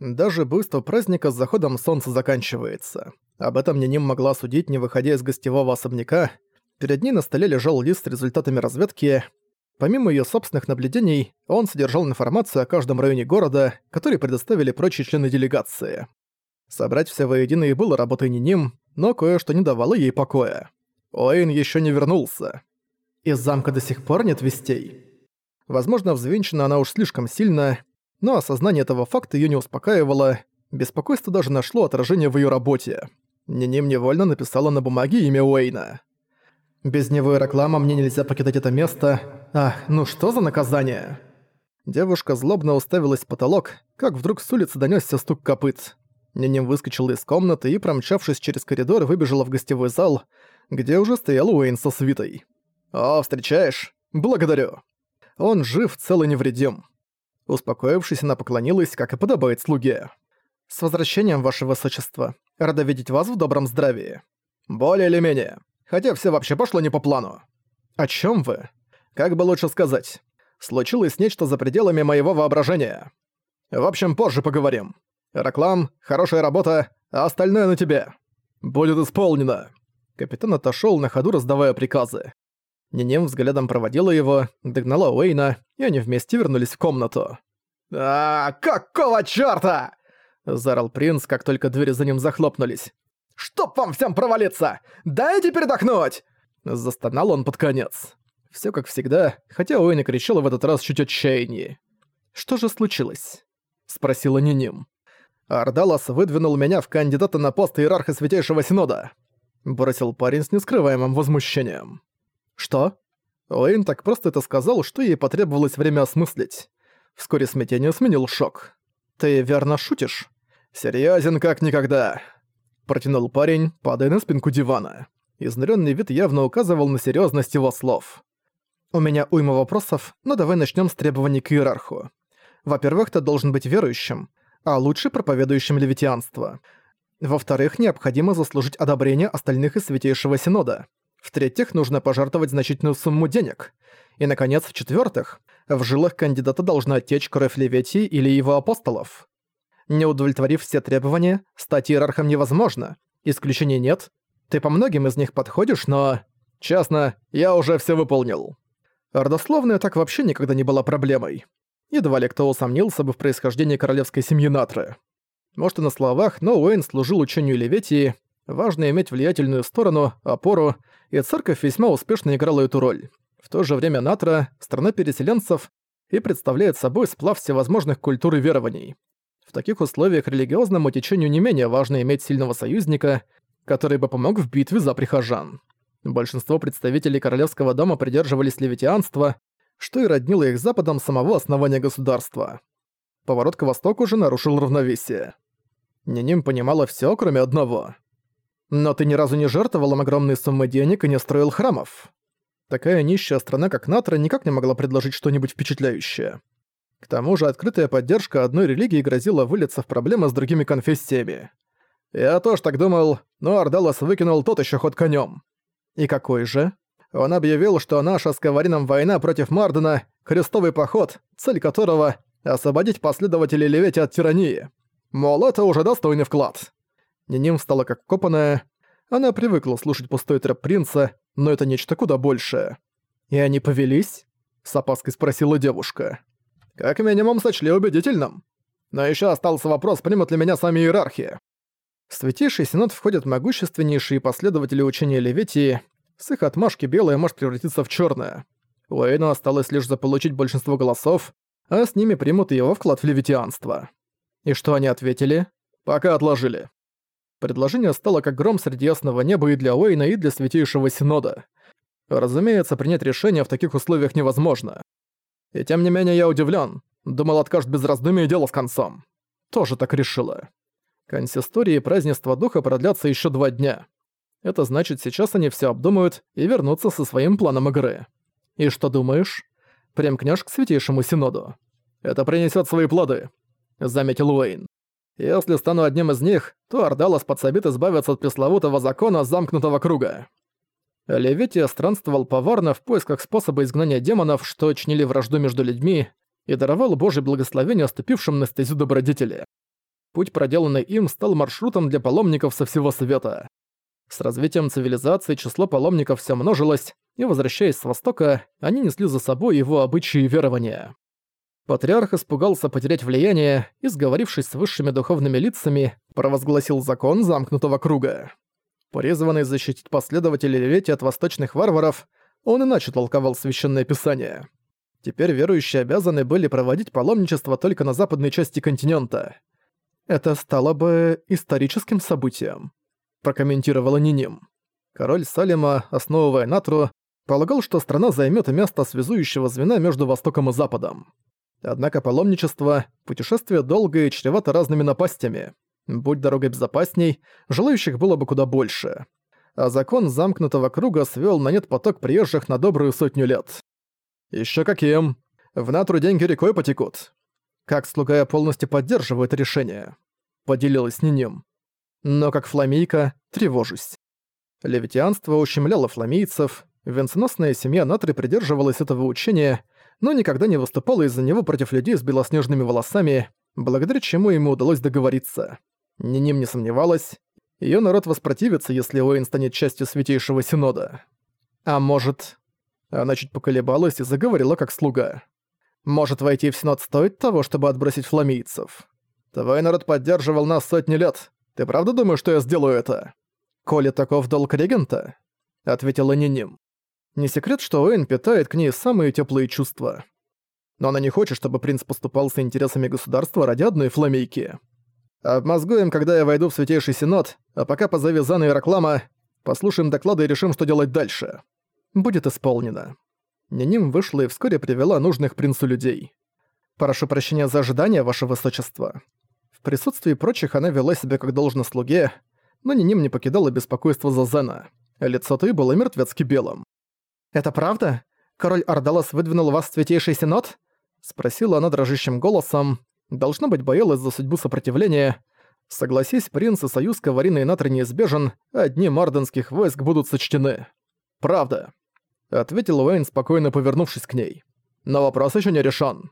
Даже буйство праздника с заходом солнца заканчивается. Об этом Ниним могла судить, не выходя из гостевого особняка. Перед ней на столе лежал лист с результатами разведки. Помимо ее собственных наблюдений, он содержал информацию о каждом районе города, который предоставили прочие члены делегации. Собрать все воедино и было работой Ниним, но кое-что не давало ей покоя. Уэйн еще не вернулся. Из замка до сих пор нет вестей. Возможно, взвинчена она уж слишком сильно, но осознание этого факта её не успокаивало, беспокойство даже нашло отражение в её работе. Ниним невольно написала на бумаге имя Уэйна. «Без него и реклама мне нельзя покидать это место. Ах, ну что за наказание?» Девушка злобно уставилась в потолок, как вдруг с улицы донёсся стук копыт. Ниним выскочила из комнаты и, промчавшись через коридор, выбежала в гостевой зал, где уже стоял Уэйн со свитой. «О, встречаешь? Благодарю!» Он жив, цел и невредим. Успокоившись, она поклонилась, как и подобает слуге. «С возвращением, ваше высочество. Рада видеть вас в добром здравии». «Более или менее. Хотя все вообще пошло не по плану». «О чем вы?» «Как бы лучше сказать. Случилось нечто за пределами моего воображения. В общем, позже поговорим. Раклам, хорошая работа, а остальное на тебе. Будет исполнено». Капитан отошёл на ходу, раздавая приказы. Нинем взглядом проводила его, догнала Уэйна, и они вместе вернулись в комнату. «А, какого чёрта?» – заорал принц, как только двери за ним захлопнулись. «Чтоб вам всем провалиться! Дайте передохнуть!» Застонал он под конец. Всё как всегда, хотя Уэйна кричала в этот раз чуть отчаяннее. «Что же случилось?» – спросила Ниним. «Ардалас выдвинул меня в кандидата на пост иерарха Святейшего Синода», – бросил парень с нескрываемым возмущением. «Что?» Уэйн так просто это сказал, что ей потребовалось время осмыслить. Вскоре смятение сменил шок. «Ты верно шутишь?» «Серьёзен как никогда», — протянул парень, падая на спинку дивана. Изнурённый вид явно указывал на серьёзность его слов. «У меня уйма вопросов, но давай начнём с требований к иерарху. Во-первых, ты должен быть верующим, а лучше проповедующим левитианство. Во-вторых, необходимо заслужить одобрение остальных из Святейшего Синода. В-третьих, нужно пожертвовать значительную сумму денег. И, наконец, в-четвертых, в жилах кандидата должна течь кровь Леветии или его апостолов. Не удовлетворив все требования, стать иерархом невозможно. Исключений нет. Ты по многим из них подходишь, но... Честно, я уже все выполнил. Родословная так вообще никогда не была проблемой. Едва ли кто усомнился бы в происхождении королевской семьи Натры. Может и на словах, но Уэйн служил учению Леветии, важно иметь влиятельную сторону, опору и церковь весьма успешно играла эту роль. В то же время Натра – страна переселенцев и представляет собой сплав всевозможных культур и верований. В таких условиях религиозному течению не менее важно иметь сильного союзника, который бы помог в битве за прихожан. Большинство представителей королевского дома придерживались левитианства, что и роднило их с западом самого основания государства. Поворот к востоку же нарушил равновесие. Ниним понимала все, кроме одного – но ты ни разу не жертвовал им огромные суммы денег и не строил храмов. Такая нищая страна, как Натра, никак не могла предложить что-нибудь впечатляющее. К тому же открытая поддержка одной религии грозила вылиться в проблемы с другими конфессиями. Я тоже так думал, но Ардалас выкинул тот еще ход конем. И какой же? Он объявил, что наша с Каварином война против Мардена — крестовый поход, цель которого — освободить последователей Левети от тирании. Мол, это уже достойный вклад. Ниним стала как копаная. Она привыкла слушать пустой трэп принца, но это нечто куда большее. «И они повелись?» — с опаской спросила девушка. «Как минимум сочли убедительным. Но еще остался вопрос, примут ли меня сами иерархи». В Святейший Синод входят могущественнейшие последователи учения Леветии. С их отмашки белое может превратиться в черное. Уэйну осталось лишь заполучить большинство голосов, а с ними примут его вклад в левитианство. И что они ответили? Пока отложили. Предложение стало как гром среди ясного неба и для Уэйна, и для Святейшего Синода. Разумеется, принять решение в таких условиях невозможно. И тем не менее я удивлен. Думал, откажет без раздумий и дело с концом. Тоже так решила. Консистории и празднество духа продлятся еще два дня. Это значит, сейчас они все обдумают и вернутся со своим планом игры. И что думаешь? Примкнешь к Святейшему Синоду. Это принесет свои плоды, заметил Уэйн. Если стану одним из них, то Ардалас подсобит избавиться от пресловутого закона замкнутого круга. Левития странствовал поварно в поисках способа изгнания демонов, что чинили вражду между людьми, и даровал Божье благословение ступившим на стезю добродетели. Путь, проделанный им, стал маршрутом для паломников со всего света. С развитием цивилизации число паломников все множилось, и, возвращаясь с Востока, они несли за собой его обычаи и верования. Патриарх испугался потерять влияние и, сговорившись с высшими духовными лицами, провозгласил закон замкнутого круга. Призванный защитить последователей Левети от восточных варваров, он иначе толковал Священное Писание. Теперь верующие обязаны были проводить паломничество только на западной части континента. Это стало бы историческим событием, прокомментировала Ниним. Король Салима, основывая Натру, полагал, что страна займет место связующего звена между Востоком и Западом. Однако паломничество – путешествие долгое и чревато разными напастями. Будь дорога безопасней, желающих было бы куда больше. А закон замкнутого круга свел на нет поток приезжих на добрую сотню лет. Еще каким? В натру деньги рекой потекут. Как слуга я полностью поддерживаю это решение. Поделилась с ним. Но как фламейка тревожусь. Левитианство ущемляло фламейцев, венценосная семья Натры придерживалась этого учения, но никогда не выступала из-за него против людей с белоснежными волосами, благодаря чему ему удалось договориться. Ниним не сомневалась, ее народ воспротивится, если Уэйн станет частью Святейшего Синода. А может... Она чуть поколебалась и заговорила как слуга. «Может, войти в Синод стоит того, чтобы отбросить фламийцев? Твой народ поддерживал нас сотни лет. Ты правда думаешь, что я сделаю это?» «Коли таков долг регента?» — ответила Ниним. Не секрет, что Уэйн питает к ней самые теплые чувства. Но она не хочет, чтобы принц поступал с интересами государства ради одной фламейки. Обмозгуем, когда я войду в Святейший Синод, а пока позови Зана и Раклама, послушаем доклады и решим, что делать дальше. Будет исполнено. Ниним вышла и вскоре привела нужных принцу людей. «Прошу прощения за ожидание, ваше высочество». В присутствии прочих она вела себя как должно слуге, но Ниним не покидала беспокойство за Зена. Лицо той было мертвецки белым. «Это правда? Король Ардалас выдвинул вас в Святейший Синод?» Спросила она дрожащим голосом. Должно быть, боялась за судьбу сопротивления. Согласись, принц и союз Каварина и Натри неизбежен, а дни марденских войск будут сочтены. «Правда», — ответил Уэйн, спокойно повернувшись к ней. «Но вопрос еще не решен.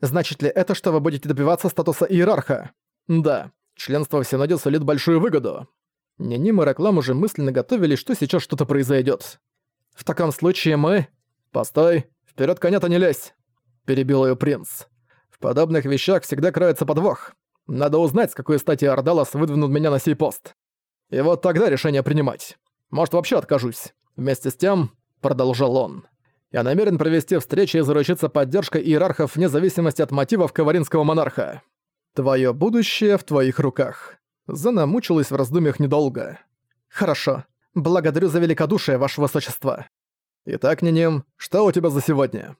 Значит ли это, что вы будете добиваться статуса иерарха? Да, членство в Синоде сулит большую выгоду. Ниним и Реклам уже мысленно готовили, что сейчас что-то произойдет. В таком случае мы... Постой, вперед коня-то не лезь, перебил ее принц. В подобных вещах всегда кроется подвох. Надо узнать, с какой стати Ардалас выдвинул меня на сей пост. И вот тогда решение принимать. Может, вообще откажусь. Вместе с тем, продолжал он, я намерен провести встречи и заручиться поддержкой иерархов вне зависимости от мотивов каваринского монарха. Твое будущее в твоих руках. Зана мучилась в раздумьях недолго. Хорошо. Благодарю за великодушие, ваше высочество. Итак, Ниним, что у тебя за сегодня?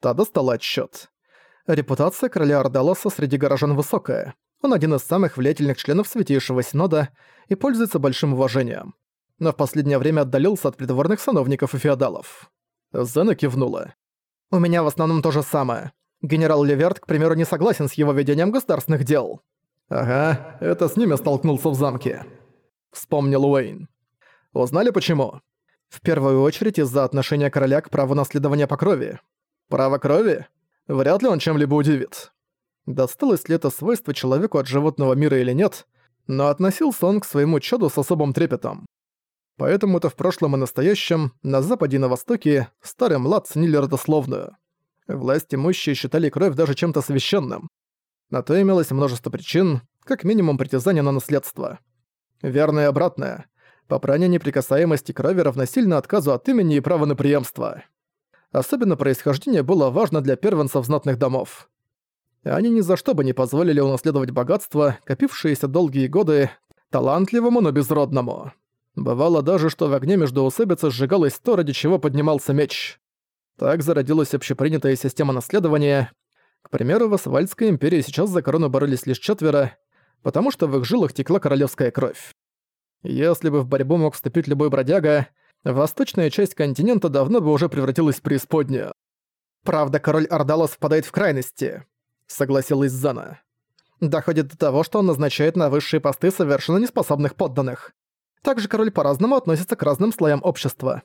Та достала отчет. Репутация короля Ардалоса среди горожан высокая. Он один из самых влиятельных членов Святейшего Синода и пользуется большим уважением. Но в последнее время отдалился от придворных сановников и феодалов. Зена кивнула. «У меня в основном то же самое. Генерал Леверт, к примеру, не согласен с его ведением государственных дел». «Ага, это с ними столкнулся в замке», — вспомнил Уэйн. Узнали почему? В первую очередь из-за отношения короля к праву наследования по крови. Право крови? Вряд ли он чем-либо удивит. Досталось ли это свойство человеку от животного мира или нет, но относился он к своему чаду с особым трепетом. Поэтому-то в прошлом и настоящем, на западе и на востоке, старый млад ценили родословную. Власть имущие считали кровь даже чем-то священным. На то имелось множество причин, как минимум притязания на наследство. Верное и обратное. Попрание неприкасаемости крови равносильно отказу от имени и права на преемство. Особенно происхождение было важно для первенцев знатных домов. Они ни за что бы не позволили унаследовать богатство, копившееся долгие годы, талантливому, но безродному. Бывало даже, что в огне между усобицы сжигалось то, ради чего поднимался меч. Так зародилась общепринятая система наследования. К примеру, в Асвальдской империи сейчас за корону боролись лишь четверо, потому что в их жилах текла королевская кровь. Если бы в борьбу мог вступить любой бродяга, восточная часть континента давно бы уже превратилась в преисподнюю. «Правда, король Ордалос впадает в крайности», — согласилась Зана. «Доходит до того, что он назначает на высшие посты совершенно неспособных подданных. Также король по-разному относится к разным слоям общества.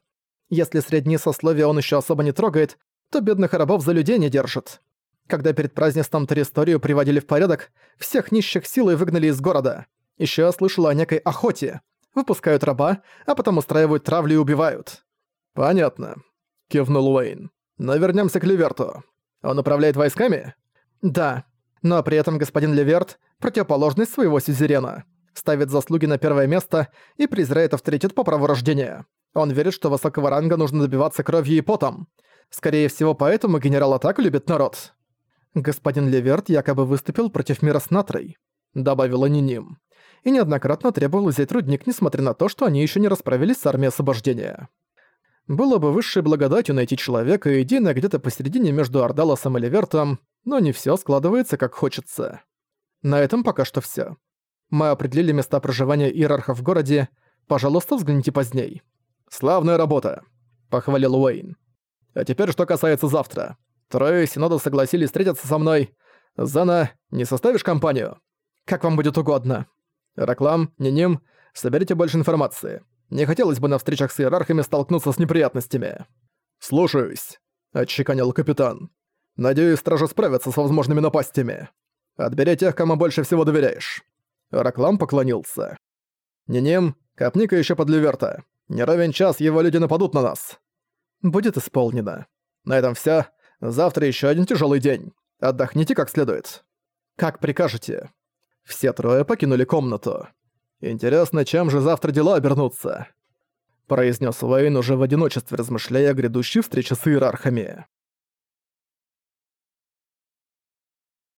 Если средние сословия он еще особо не трогает, то бедных рабов за людей не держит. Когда перед празднеством Территорию приводили в порядок, всех нищих силой выгнали из города. Еще я слышала о некой охоте. Выпускают раба, а потом устраивают травлю и убивают. «Понятно», — кивнул Уэйн. «Но вернёмся к Леверту. Он управляет войсками?» «Да. Но при этом господин Леверт — противоположность своего сюзерена. Ставит заслуги на первое место и презирает авторитет по праву рождения. Он верит, что высокого ранга нужно добиваться кровью и потом. Скорее всего, поэтому генерал так любит народ». «Господин Леверт якобы выступил против мира с Натрой», — добавила Ниним. И неоднократно требовал взять рудник, несмотря на то, что они еще не расправились с армией освобождения. Было бы высшей благодатью найти человека, единое где-то посередине между Ардалосом и Левертом, но не все складывается как хочется. На этом пока что все. Мы определили места проживания иерархов в городе. Пожалуйста, взгляните поздней. «Славная работа», — похвалил Уэйн. «А теперь что касается завтра. Трое Синода согласились встретиться со мной. Зана, не составишь компанию? Как вам будет угодно. Раклам, Ниним, соберите больше информации. Не хотелось бы на встречах с иерархами столкнуться с неприятностями. «Слушаюсь», — отчеканил капитан. «Надеюсь, стражи справятся с возможными напастями. Отбери тех, кому больше всего доверяешь». Раклам поклонился. «Ниним, копни-ка ещё под Ливерта. Не ровен час, его люди нападут на нас». «Будет исполнено. На этом всё. Завтра ещё один тяжёлый день. Отдохните как следует». «Как прикажете». Все трое покинули комнату. «Интересно, чем же завтра дела обернутся?» произнес Уэйн уже в одиночестве, размышляя о грядущей встрече с иерархами.